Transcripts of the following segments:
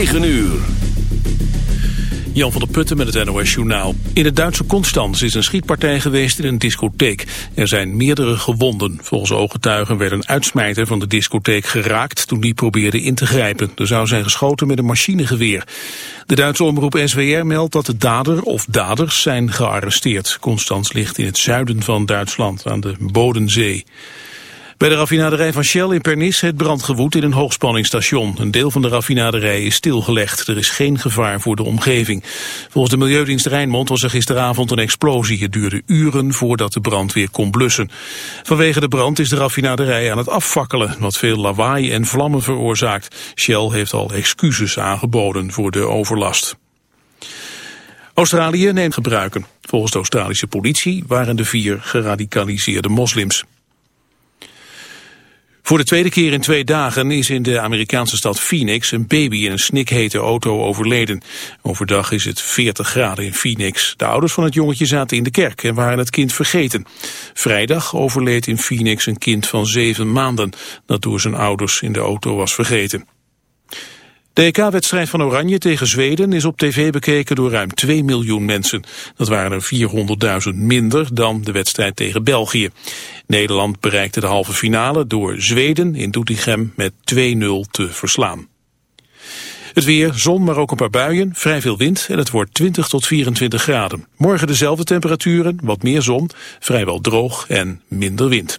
9 uur. Jan van der Putten met het NOS Journaal. In het Duitse Constans is een schietpartij geweest in een discotheek. Er zijn meerdere gewonden. Volgens ooggetuigen werd een uitsmijter van de discotheek geraakt... toen die probeerde in te grijpen. Er zou zijn geschoten met een machinegeweer. De Duitse omroep SWR meldt dat de dader of daders zijn gearresteerd. Constans ligt in het zuiden van Duitsland, aan de Bodensee. Bij de raffinaderij van Shell in Pernis het brand gewoed in een hoogspanningsstation. Een deel van de raffinaderij is stilgelegd. Er is geen gevaar voor de omgeving. Volgens de Milieudienst Rijnmond was er gisteravond een explosie. Het duurde uren voordat de brand weer kon blussen. Vanwege de brand is de raffinaderij aan het afvakkelen, wat veel lawaai en vlammen veroorzaakt. Shell heeft al excuses aangeboden voor de overlast. Australië neemt gebruiken. Volgens de Australische politie waren de vier geradicaliseerde moslims. Voor de tweede keer in twee dagen is in de Amerikaanse stad Phoenix een baby in een snikhete auto overleden. Overdag is het 40 graden in Phoenix. De ouders van het jongetje zaten in de kerk en waren het kind vergeten. Vrijdag overleed in Phoenix een kind van zeven maanden dat door zijn ouders in de auto was vergeten. De EK-wedstrijd van Oranje tegen Zweden is op tv bekeken door ruim 2 miljoen mensen. Dat waren er 400.000 minder dan de wedstrijd tegen België. Nederland bereikte de halve finale door Zweden in Doetinchem met 2-0 te verslaan. Het weer, zon, maar ook een paar buien, vrij veel wind en het wordt 20 tot 24 graden. Morgen dezelfde temperaturen, wat meer zon, vrijwel droog en minder wind.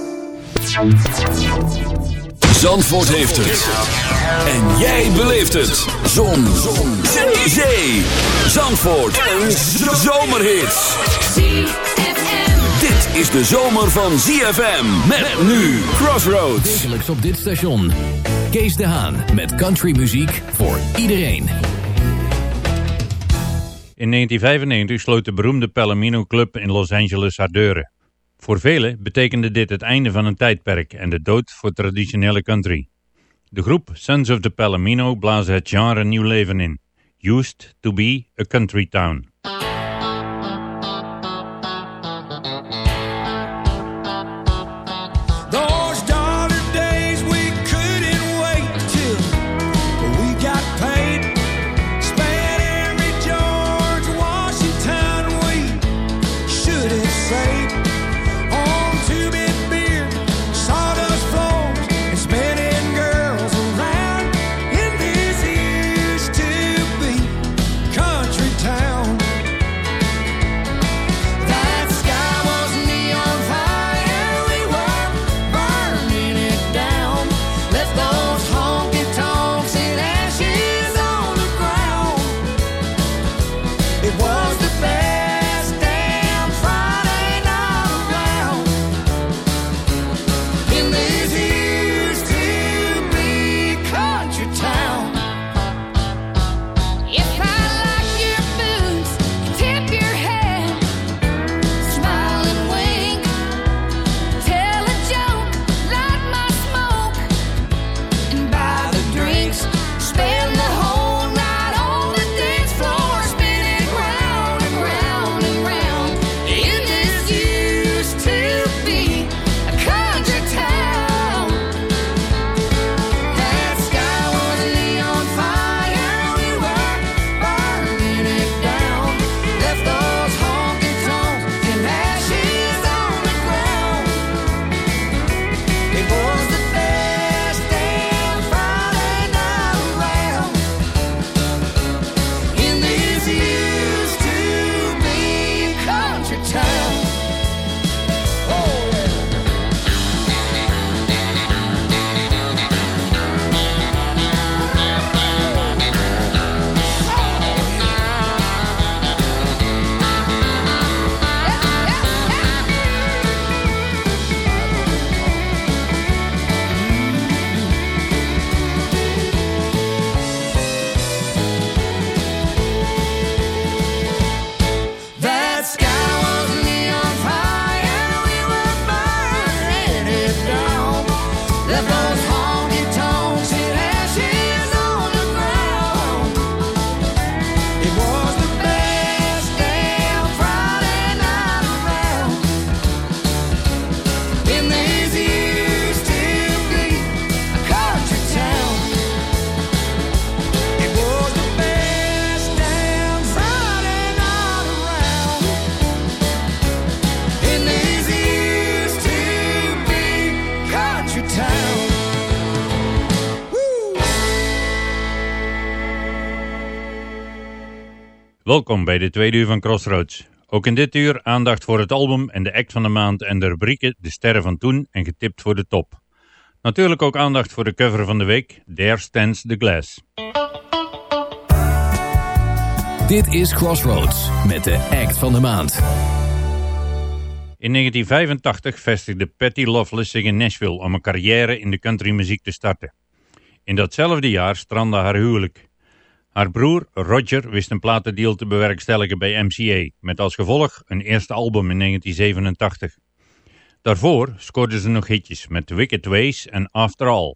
Zandvoort heeft het. En jij beleeft het. Zon. Zon. Zee. Zandvoort. Een zomerhit. Dit is de zomer van ZFM. Met nu Crossroads. Wekelijks op dit station. Kees de Haan met countrymuziek voor iedereen. In 1995 sloot de beroemde Palomino Club in Los Angeles haar deuren. Voor velen betekende dit het einde van een tijdperk en de dood voor traditionele country. De groep Sons of the Palomino blazen het genre nieuw leven in. Used to be a country town. Welkom bij de tweede uur van Crossroads. Ook in dit uur aandacht voor het album en de act van de maand en de rubrieken De Sterren van Toen en Getipt voor de Top. Natuurlijk ook aandacht voor de cover van de week, There Stands the Glass. Dit is Crossroads met de act van de maand. In 1985 vestigde Patty Loveless zich in Nashville om een carrière in de countrymuziek te starten. In datzelfde jaar strandde haar huwelijk. Haar broer Roger wist een platendeal te bewerkstelligen bij MCA, met als gevolg een eerste album in 1987. Daarvoor scoorde ze nog hitjes met Wicked Ways en After All.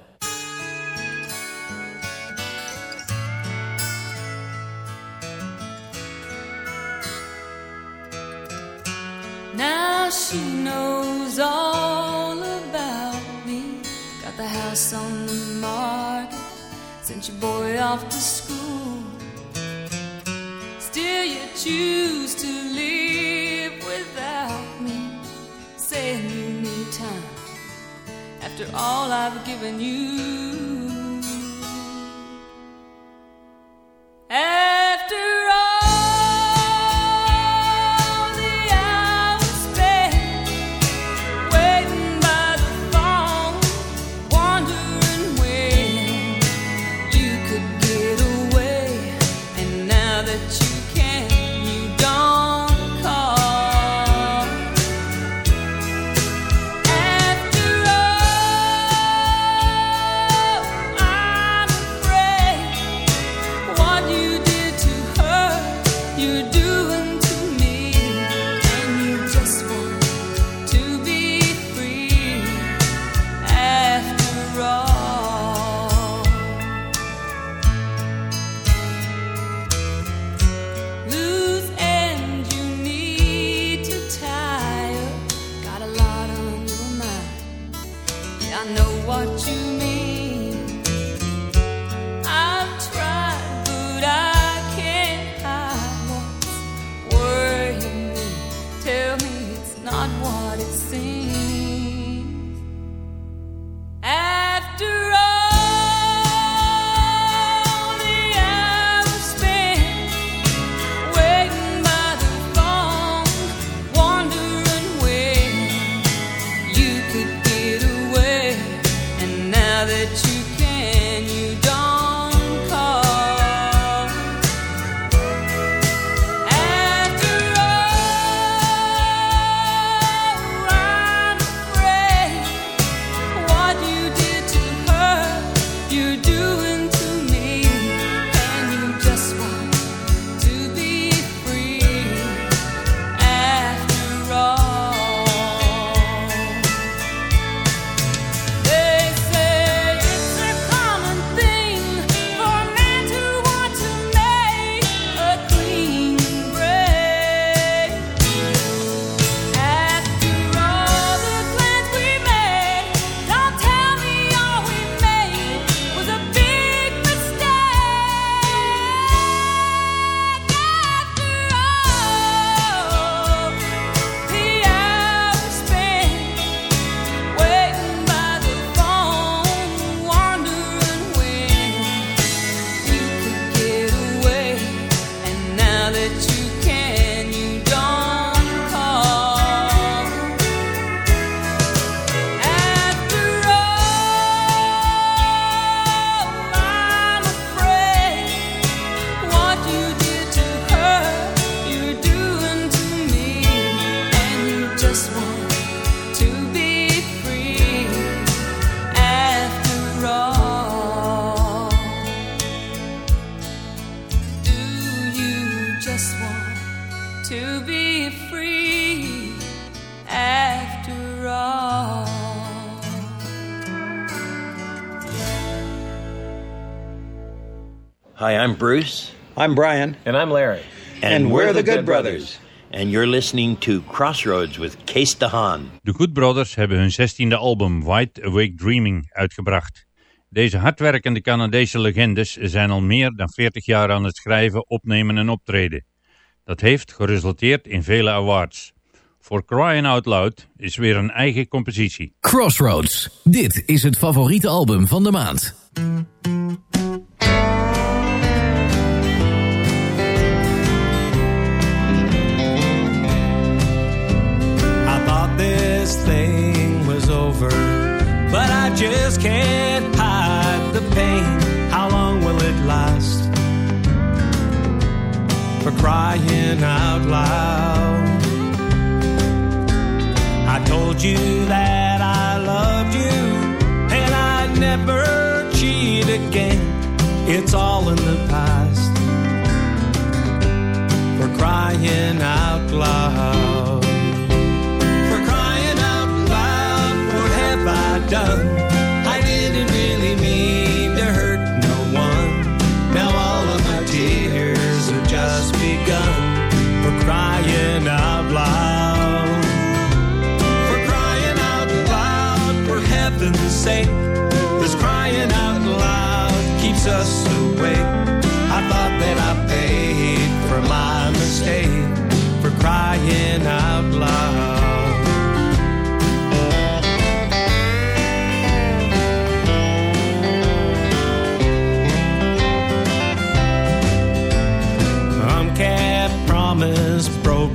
I'm Bruce. I'm Brian. And I'm Larry. And, we're, the, Good, Brothers. And you're listening to Crossroads with Kees de Haan. De Good Brothers hebben hun zestiende album Wide Awake Dreaming uitgebracht. Deze hardwerkende Canadese legendes zijn al meer dan 40 jaar aan het schrijven, opnemen en optreden. Dat heeft geresulteerd in vele awards. For Crying Out Loud is weer een eigen compositie. Crossroads. Dit is het favoriete album van de maand. This thing was over, but I just can't hide the pain. How long will it last? For crying out loud. I told you that I loved you, and I'd never cheat again. It's all in the past. For crying out loud. Done? I didn't really mean to hurt no one. Now all of my tears have just begun. For crying out loud. For crying out loud, for heaven's sake. This crying out loud keeps us awake. I thought that I paid for my mistake. For crying out loud.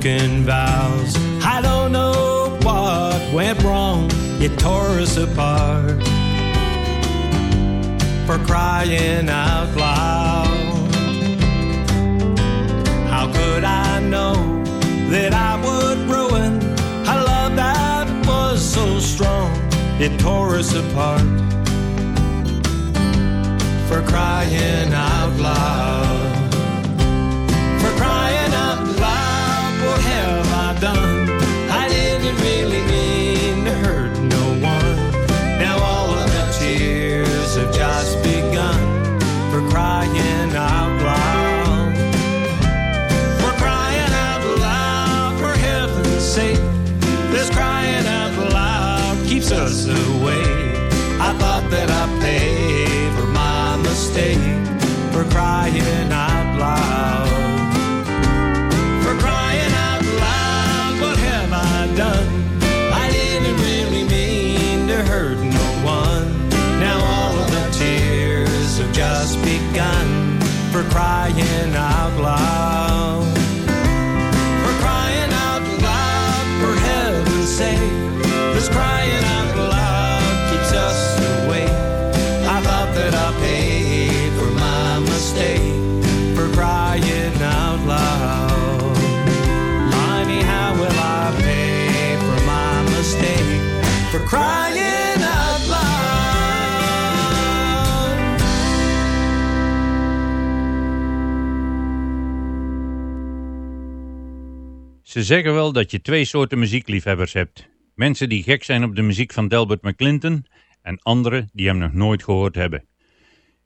Broken vows. I don't know what went wrong. It tore us apart. For crying out loud. How could I know that I would ruin a love that was so strong? It tore us apart. For crying out loud. Done? Ze zeggen wel dat je twee soorten muziekliefhebbers hebt. Mensen die gek zijn op de muziek van Delbert McClinton en anderen die hem nog nooit gehoord hebben.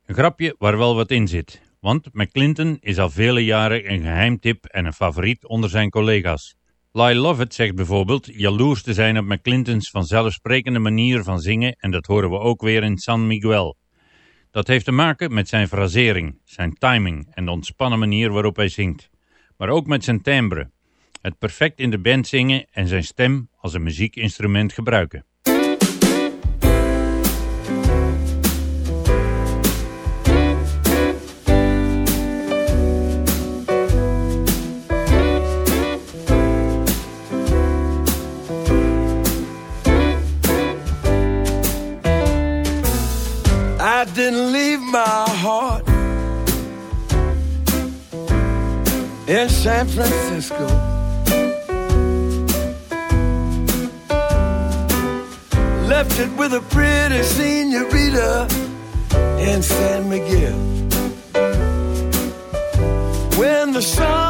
Een grapje waar wel wat in zit, want McClinton is al vele jaren een geheimtip en een favoriet onder zijn collega's. Lyle Lovett zegt bijvoorbeeld jaloers te zijn op McClintons vanzelfsprekende manier van zingen en dat horen we ook weer in San Miguel. Dat heeft te maken met zijn frasering, zijn timing en de ontspannen manier waarop hij zingt. Maar ook met zijn timbre, het perfect in de band zingen en zijn stem als een muziekinstrument gebruiken. I didn't leave my heart in San Francisco. Left it with a pretty senorita in San Miguel. When the sun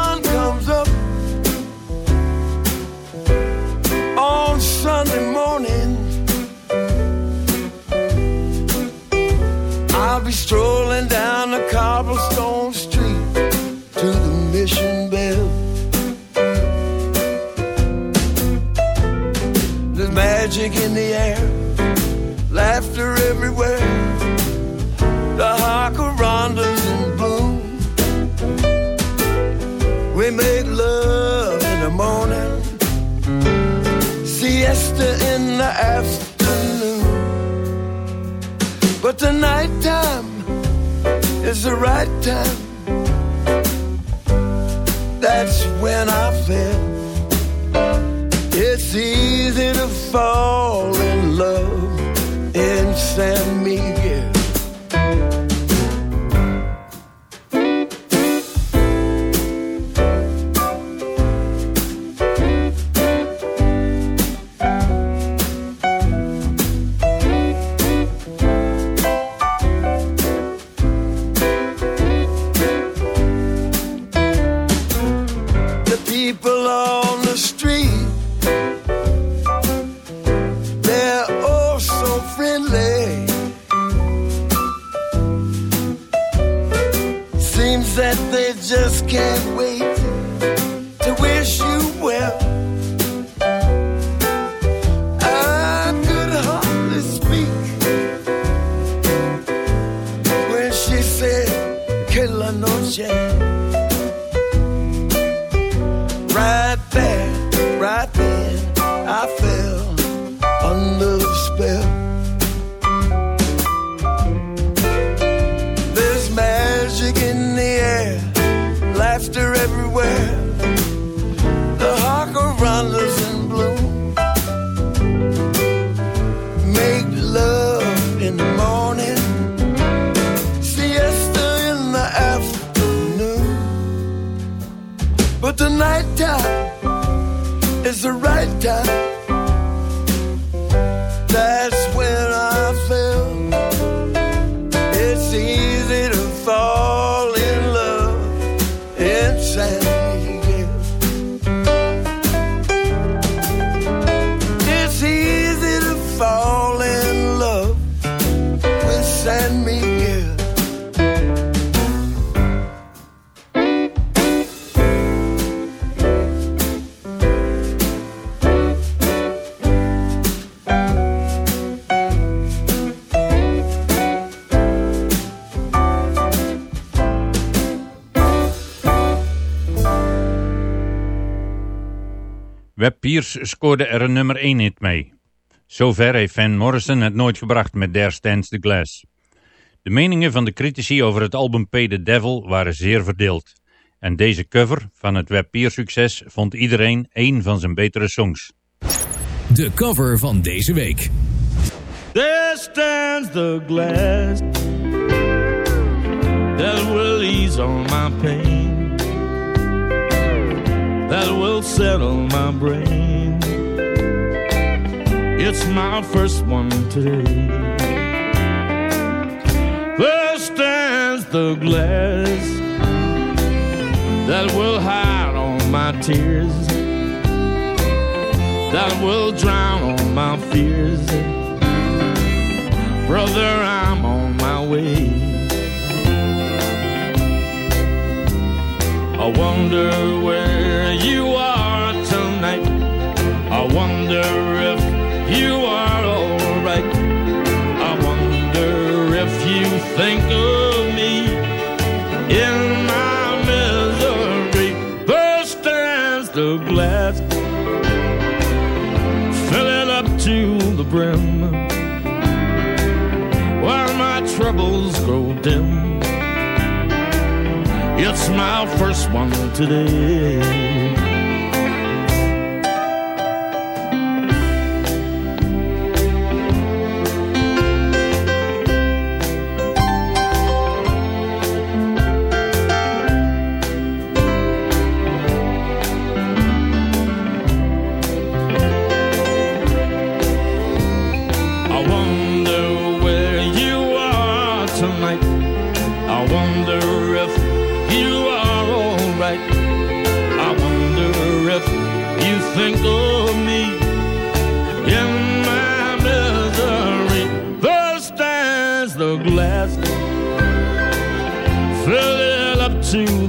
is the right time. That's when I feel it's easy to fall in love in San Miguel. Right there, right then, I fell under the spell. There's magic in the air, laughter everywhere. The jacarandas in bloom. Make love in the morning, siesta in the afternoon. But the nighttime time. Pierce scoorde er een nummer 1 hit mee. Zover heeft Van Morrison het nooit gebracht met There Stands the Glass. De meningen van de critici over het album Pay the Devil waren zeer verdeeld. En deze cover van het Webb Pierce succes vond iedereen een van zijn betere songs. De cover van deze week. There stands the glass that will ease all my pain, that will settle my brain. It's my first one today. There stands the glass that will hide all my tears, that will drown all my fears. Brother, I'm on my way. I wonder where you are tonight. I wonder if you are alright. I wonder if you think of me in my misery. There stands the glass, fill it up to the brim while my troubles grow dim. It's my first one today.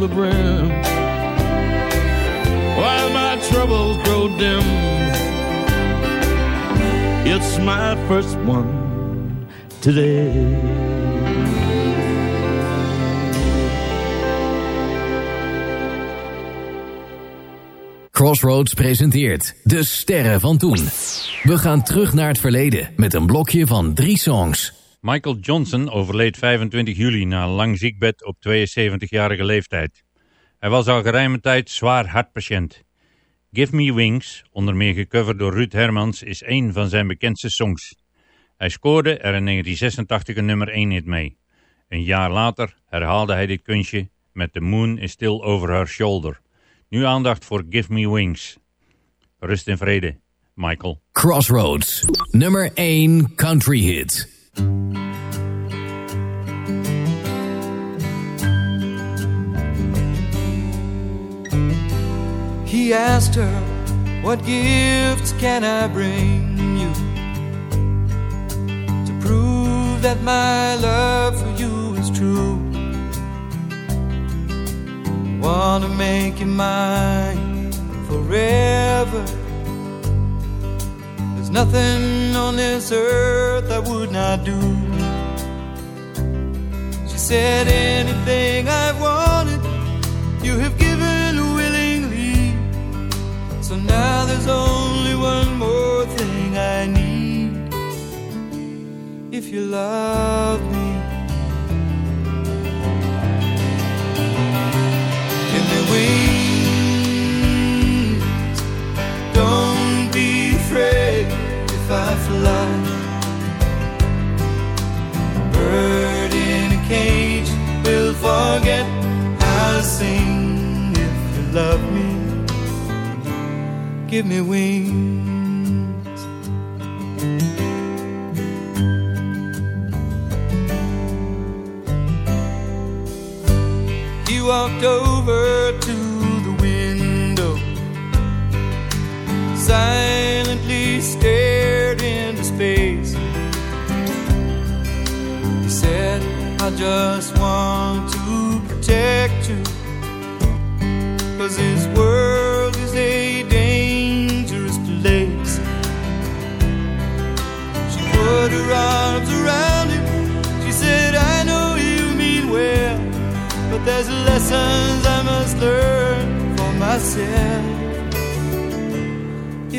The brim, while my troubles grow dim. It's my first one today. Crossroads presenteert De Sterren van Toen. We gaan terug naar het verleden met een blokje van drie songs. Michael Johnson overleed 25 juli na een lang ziekbed op 72-jarige leeftijd. Hij was al geruime tijd zwaar hartpatiënt. Give Me Wings, onder meer gecoverd door Ruud Hermans, is een van zijn bekendste songs. Hij scoorde er in 1986 een nummer 1 hit mee. Een jaar later herhaalde hij dit kunstje met The Moon is Still Over Her Shoulder. Nu aandacht voor Give Me Wings. Rust in vrede, Michael. Crossroads, nummer 1 country hit. He asked her, What gifts can I bring you to prove that my love for you is true? Wanna make you mine forever. Nothing on this earth I would not do. She said, Anything I've wanted, you have given willingly. So now there's only one more thing I need. If you love me, Fly. A bird in a cage will forget how to sing if you love me. Give me wings. He walked over just want to protect you. Cause this world is a dangerous place. She put her arms around him. She said, I know you mean well, but there's lessons I must learn for myself.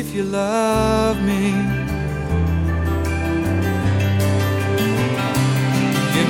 If you love me, give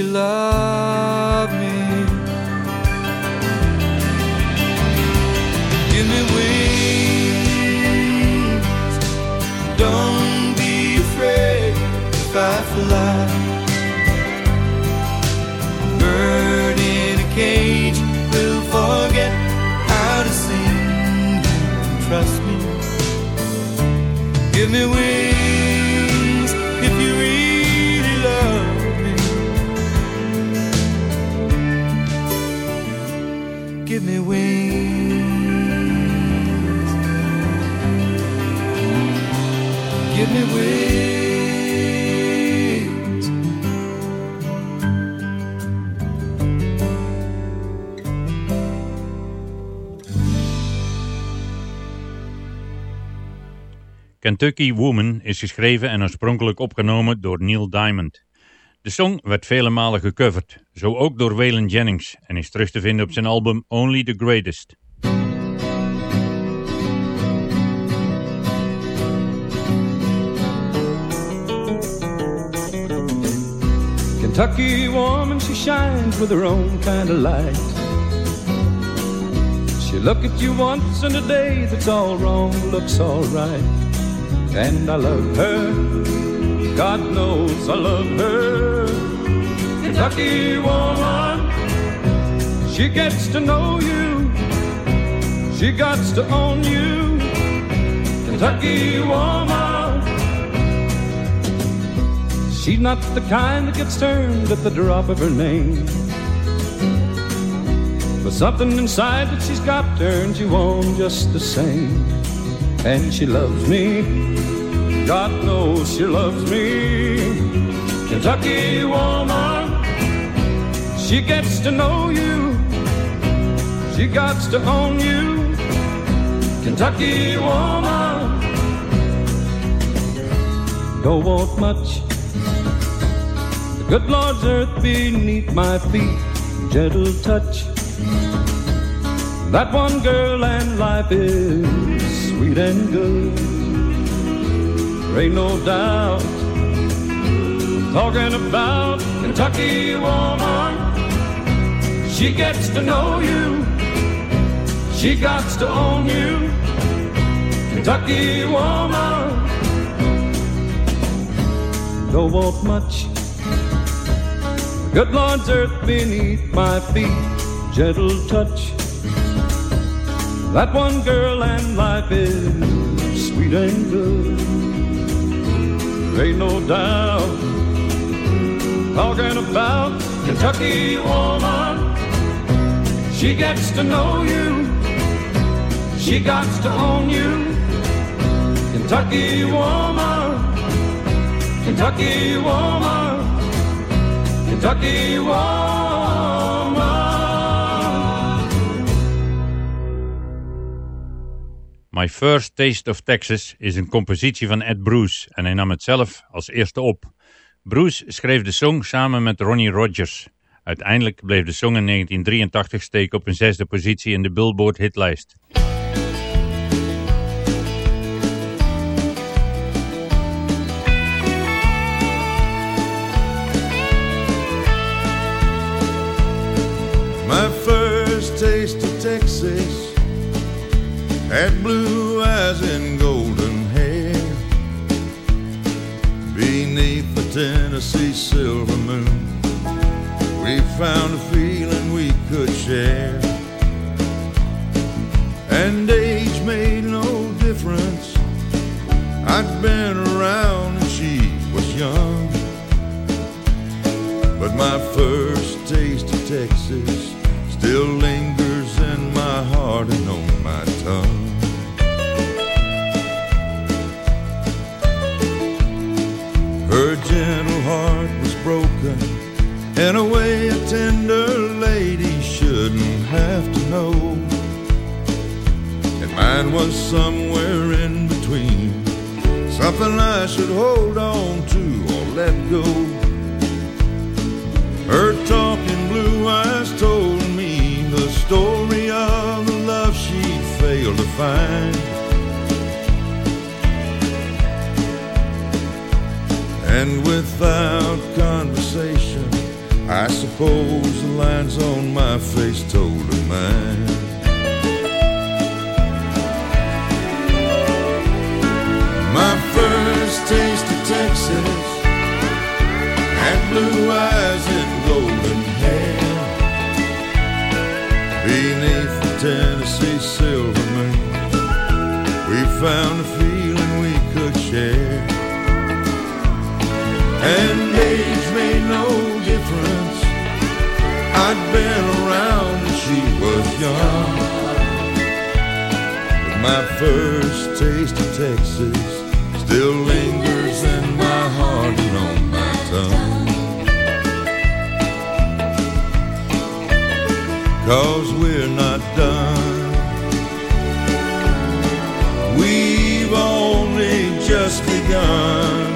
you love me. Give me wings. Don't be afraid if I fly. Bird in a cage will forget how to sing. Trust me. Give me wings Kentucky Woman is geschreven en oorspronkelijk opgenomen door Neil Diamond. De song werd vele malen gecoverd, zo ook door Waylon Jennings en is terug te vinden op zijn album Only the Greatest. Kentucky woman, she shines with her own kind of light. She look at you once in a day that's all wrong, looks all right. And I love her, God knows I love her. Kentucky woman, she gets to know you, she got to own you. Kentucky woman, she's not the kind that gets turned at the drop of her name. But something inside that she's got turns you on just the same. And she loves me, God knows she loves me. Kentucky woman, she gets to know you, she got to own you. Kentucky woman, don't want much. The good Lord's earth beneath my feet, gentle touch. That one girl and life is sweet and good. There ain't no doubt. Talking about Kentucky woman, she gets to know you. She got to own you. Kentucky woman, don't want much. Good Lord's earth beneath my feet, gentle touch. That one girl and life is sweet and good. Ain't no doubt. Talking about Kentucky woman, she gets to know you. She got to own you. Kentucky woman, Kentucky woman, Kentucky woman. My First Taste of Texas is een compositie van Ed Bruce en hij nam het zelf als eerste op. Bruce schreef de song samen met Ronnie Rogers. Uiteindelijk bleef de song in 1983 steken op een zesde positie in de Billboard hitlijst. My first taste of Texas had blue eyes and golden hair. Beneath the Tennessee silver moon, we found a feeling we could share. And age made no difference. I'd been around and she was young. But my first taste of Texas still lingers in my heart and on my tongue. Her gentle heart was broken in a way a tender lady shouldn't have to know. And mine was somewhere in between, something I should hold on to or let go. Her talking blue eyes told me the story find. And without conversation, I suppose the lines on my face told her mine. My first taste of Texas had blue eyes and golden hair. Beneath the Tennessee silver found a feeling we could share. And age made no difference. I'd been around and she was young. But my first taste of Texas still lingers in my heart and on my tongue. Cause we're not done. Begun.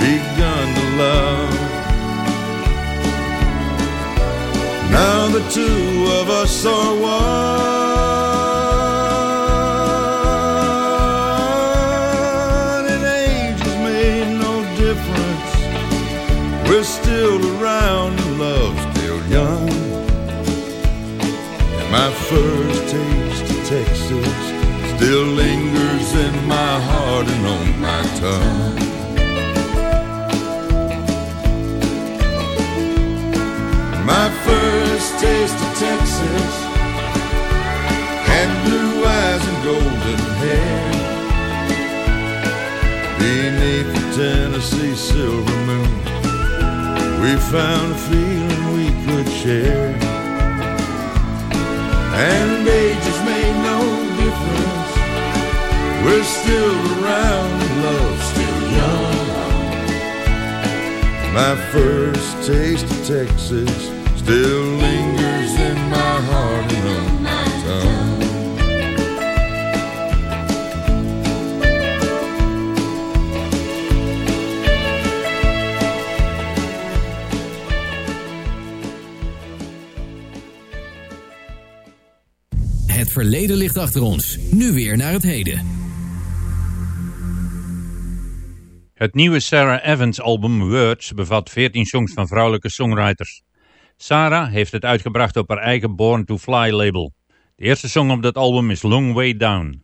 Begun to love. Now the two of us are one, We found a feeling we could share. And age has made no difference. We're still around, love still young. My first taste of Texas still lingers in my heart. verleden ligt achter ons. Nu weer naar het heden. Het nieuwe Sarah Evans album Words bevat 14 songs van vrouwelijke songwriters. Sarah heeft het uitgebracht op haar eigen Born to Fly label. De eerste song op dat album is Long Way Down.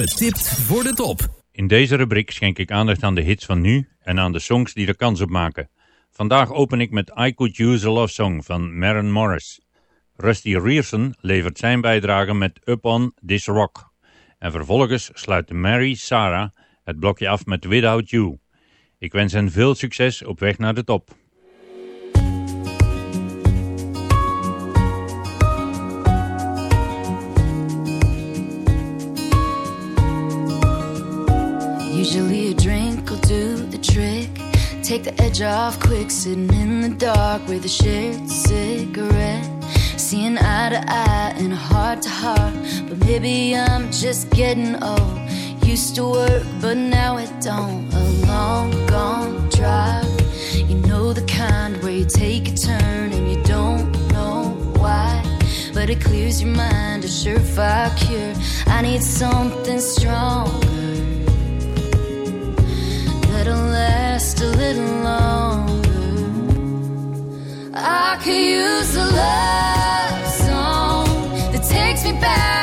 Getipt voor de top. In deze rubriek schenk ik aandacht aan de hits van nu en aan de songs die er kans op maken. Vandaag open ik met I Could Use a Love Song van Maren Morris. Rusty Rierson levert zijn bijdrage met Up On This Rock. En vervolgens sluit Mary Sarah het blokje af met Without You. Ik wens hen veel succes op weg naar de top. Usually a drink will do the trick. Take the edge off quick, sitting in the dark with a shared cigarette. Seeing eye to eye and heart to heart. But maybe I'm just getting old. Used to work, but now it don't. A long gone drive. You know the kind where you take a turn and you don't know why. But it clears your mind, a surefire cure. I need something stronger that'll last a little longer. I could use a love song that takes me back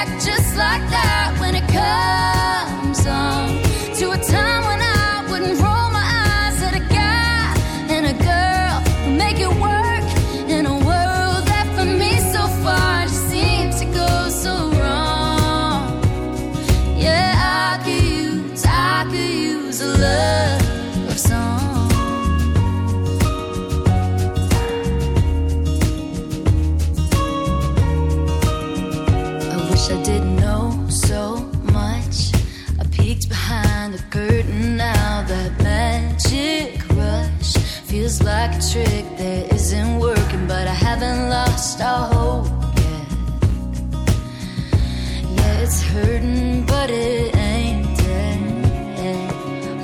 wish I didn't know so much. I peeked behind the curtain now. That magic rush feels like a trick that isn't working, but I haven't lost all hope yet. Yeah, it's hurting, but it ain't dead.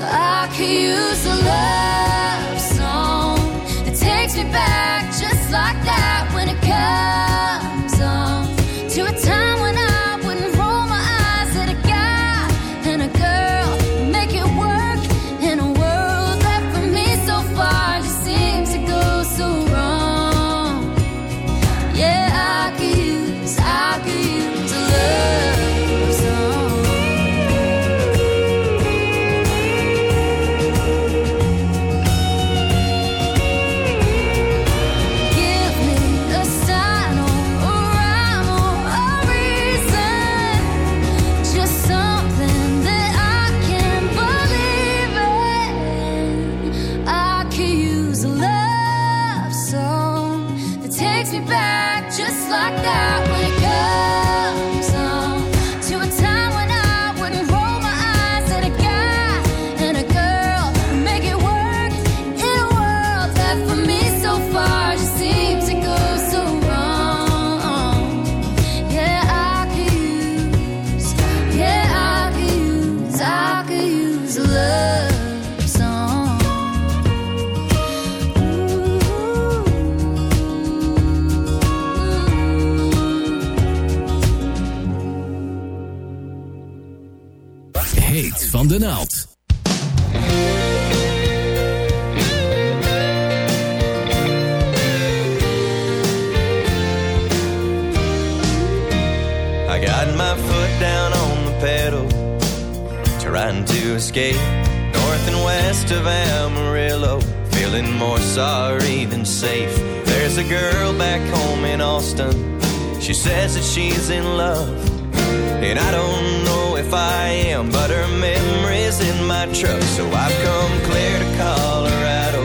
I could use a love song that takes me back just like Heet van. I got my foot down on the pedal, trying to escape north and west of Amarillo, feeling more sorry than safe. There's a girl back home in Austin, she says that she's in love. And I don't know I am, but her memory's in my truck. So I've come clear to Colorado,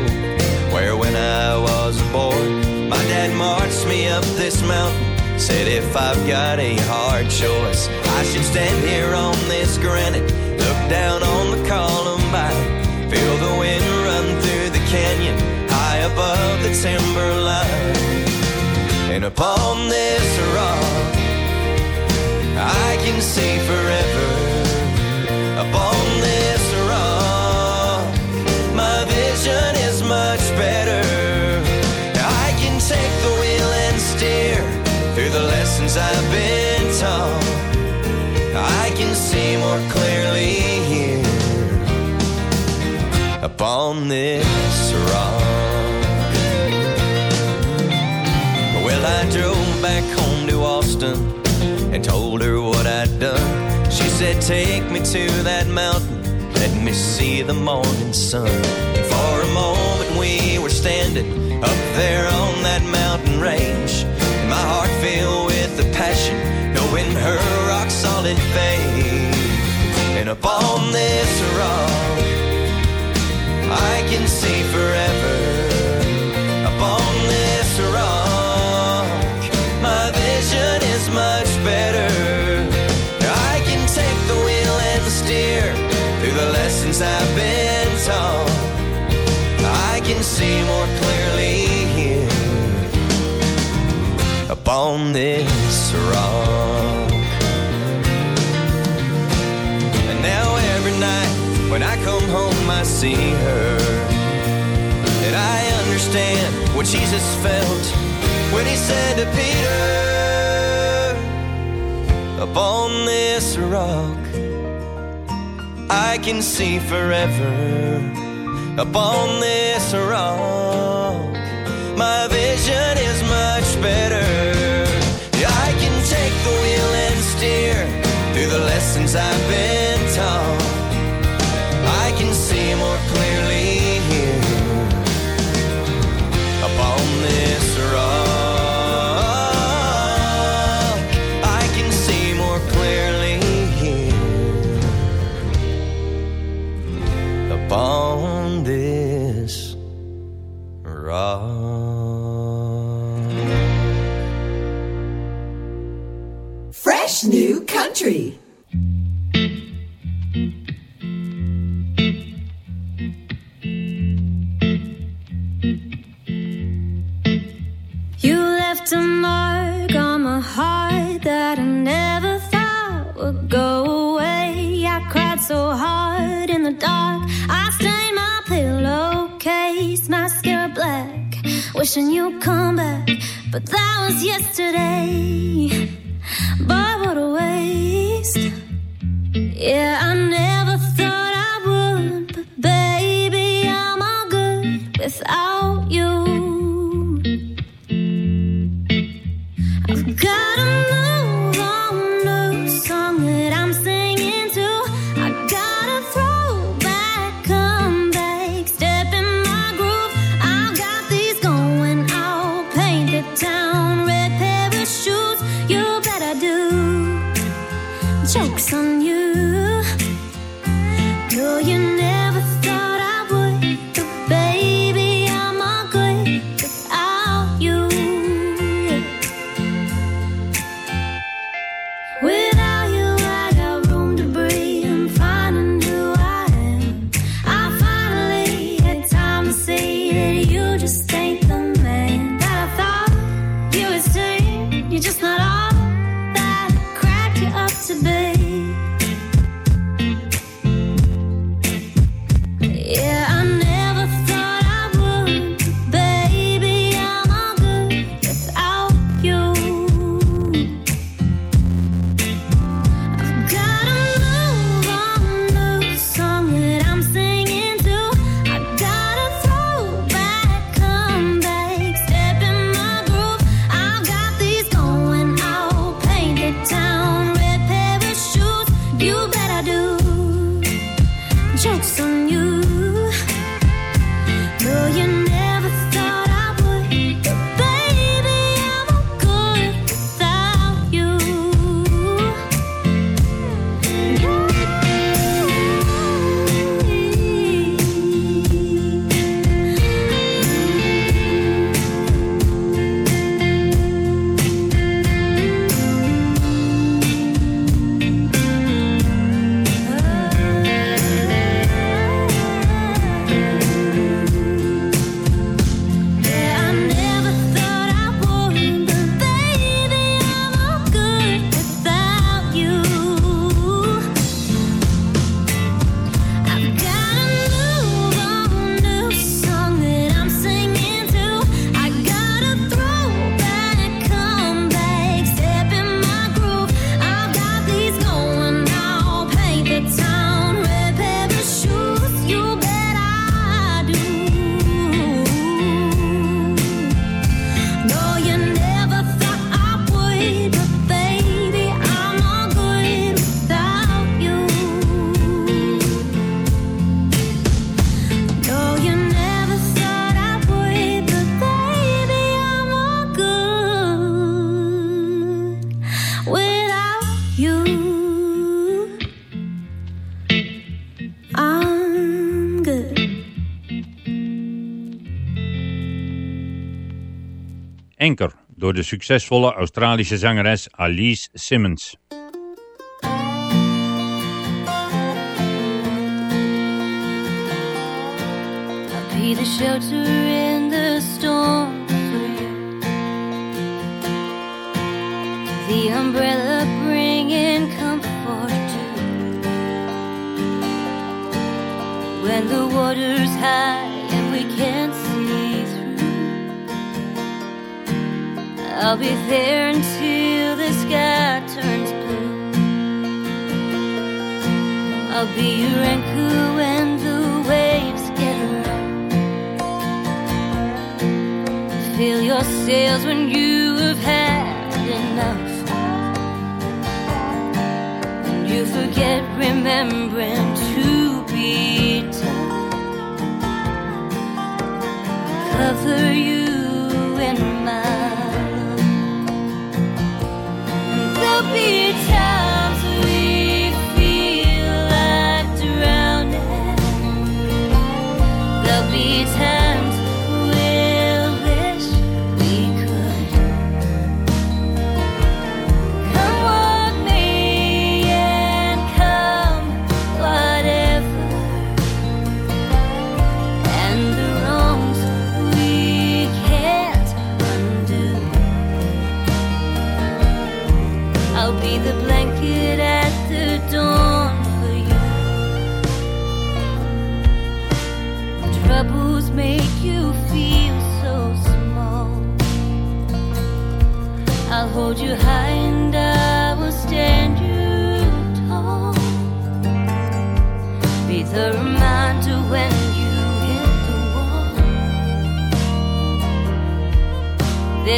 where when I was a boy, my dad marched me up this mountain. Said if I've got a hard choice, I should stand here on this granite, look down on the Columbine, feel the wind run through the canyon, high above the timberline. And upon this rock, I can see forever upon this rock. My vision is much better. I can take the wheel and steer through the lessons I've been taught. I can see more clearly here upon this rock. Well, I drove back home to Austin and told her what I'd done. Said, Take me to that mountain, let me see the morning sun. And for a moment we were standing up there on that mountain range. My heart filled with the passion, knowing her rock solid faith. And upon this rock, I can see forever. See more clearly here upon this rock. And now every night when I come home, I see her. And I understand what Jesus felt when he said to Peter, Upon this rock, I can see forever. Upon this rock, my vision is much better. I can take the wheel and steer through the lessons I've been taught. Wishing you'd come back. But that was yesterday. Door de succesvolle Australische zangeres Alice Simmons. Be the shelter in the storm for you. The umbrella bringing comfort to when the water's high I'll be there until the sky turns blue. I'll be your anchor when the waves get rough. Fill your sails when you have had enough. When you forget remembering to be tough. Cover you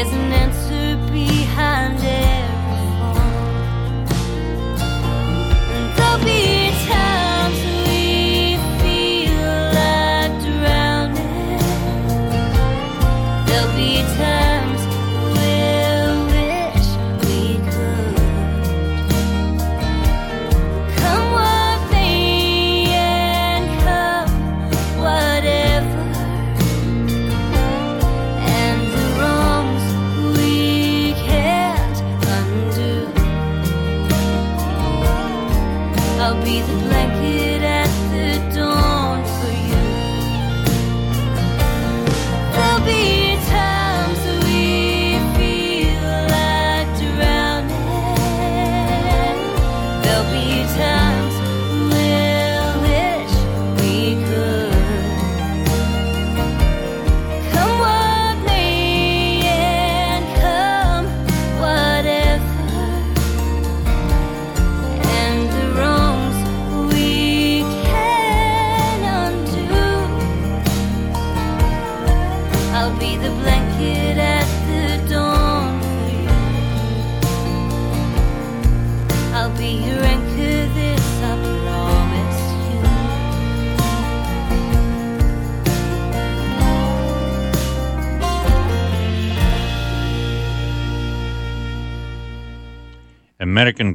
There's an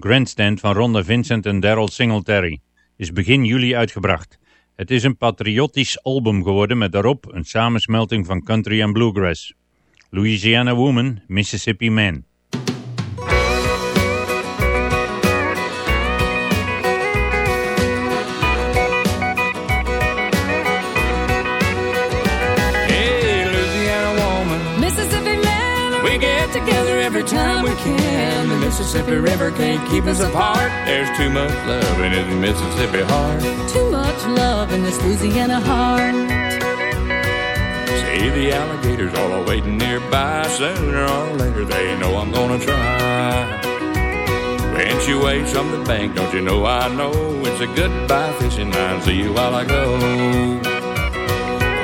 Grandstand van Ronda Vincent en Daryl Singletary is begin juli uitgebracht. Het is een patriotisch album geworden met daarop een samensmelting van country en bluegrass. Louisiana Woman, Mississippi Man. We can. The Mississippi River can't keep us apart. There's too much love in this Mississippi heart. too much love in this Louisiana heart. See the alligators all waiting nearby. Sooner or later they know I'm gonna try. When she waves from the bank, don't you know I know it's a goodbye fishing line. See you while I go.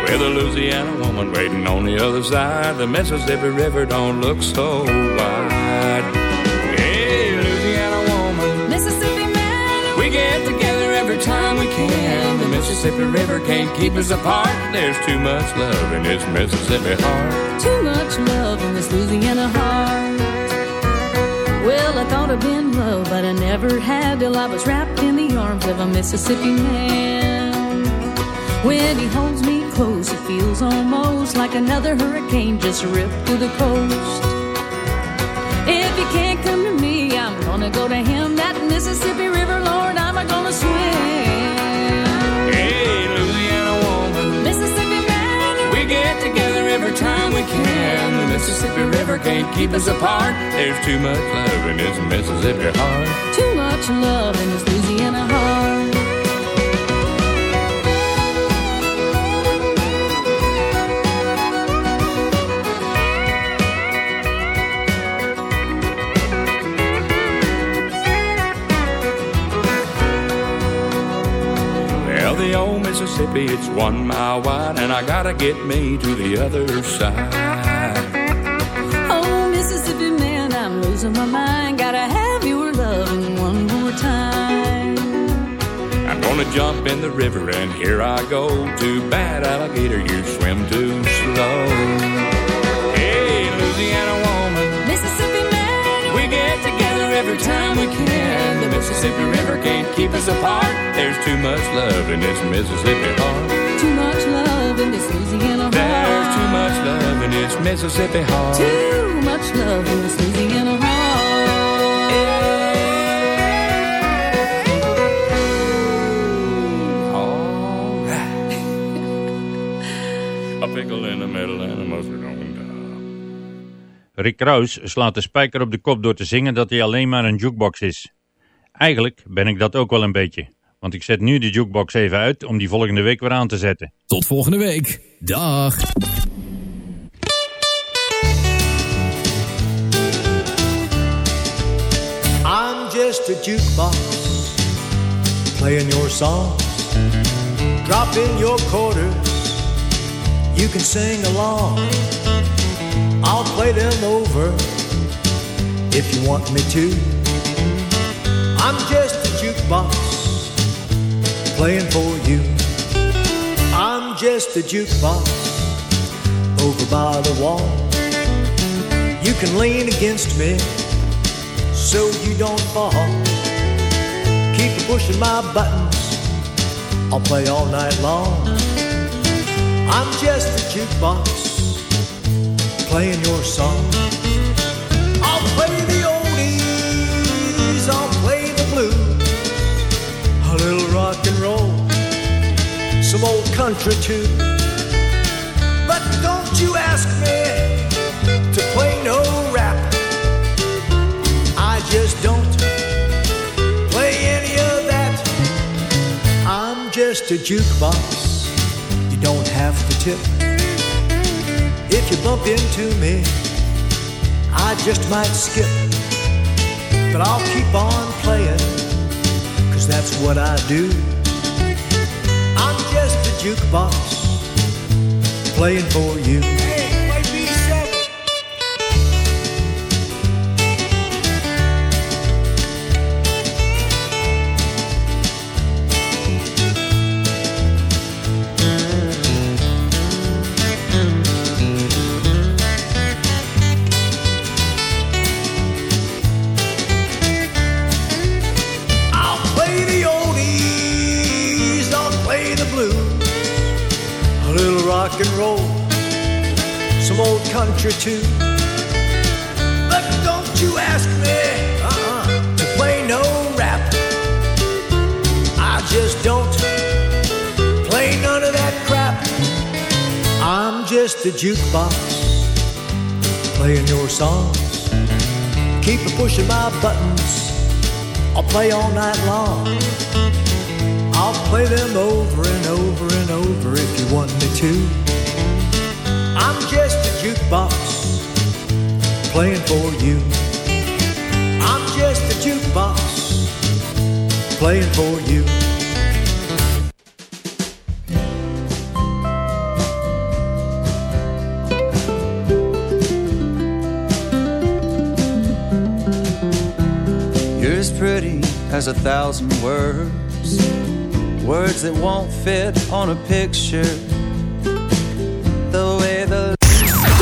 With a Louisiana woman waiting on the other side, the Mississippi River don't look so can. The Mississippi River can't keep us apart. There's too much love in this Mississippi heart. too much love in this Louisiana heart. Well, I thought I'd been loved, but I never had till I was wrapped in the arms of a Mississippi man. When he holds me close, it feels almost like another hurricane just ripped through the coast. If he can't come to me, I'm gonna go to him. That Mississippi River, Lord, I'm gonna swim. We can. The Mississippi River can't keep us apart. There's too much love in this Mississippi heart. too much love in this Louisiana heart. Mississippi, it's one mile wide, and I gotta get me to the other side. Oh, Mississippi man, I'm losing my mind. Gotta have your loving one more time. I'm gonna jump in the river, and here I go. Too bad, alligator, you swim too slow. Every time we can. The Mississippi River can't keep us apart. There's too much love in this Mississippi heart. too much love in this Louisiana heart. There's too much love in this Mississippi heart. Too much love in this Louisiana heart. Alright. A pickle in the middle and a mustard. Rick Kraus slaat de spijker op de kop door te zingen dat hij alleen maar een jukebox is. Eigenlijk ben ik dat ook wel een beetje. Want ik zet nu de jukebox even uit om die volgende week weer aan te zetten. Tot volgende week. Dag. I'm just a jukebox playing your songs. Drop in your quarters, you can sing along. I'll play them over if you want me to. I'm just a jukebox playing for you. I'm just a jukebox over by the wall. You can lean against me so you don't fall. Keep pushing my buttons, I'll play all night long. I'm just a jukebox playing your song. I'll play the oldies, I'll play the blues, a little rock and roll, some old country too. But don't you ask me to play no rap. I just don't play any of that. I'm just a jukebox. You don't have to tip. If you bump into me, I just might skip. But I'll keep on playing, cause that's what I do. I'm just a jukebox playing for you. Country too. But don't you ask me uh-uh, to play no rap. I just don't play none of that crap. I'm just a jukebox playing your songs. Keep pushing my buttons. I'll play all night long. I'll play them over and over and over if you want me to. Jukebox playing for you. I'm just a jukebox playing for you. You're as pretty as a thousand words, words that won't fit on a picture.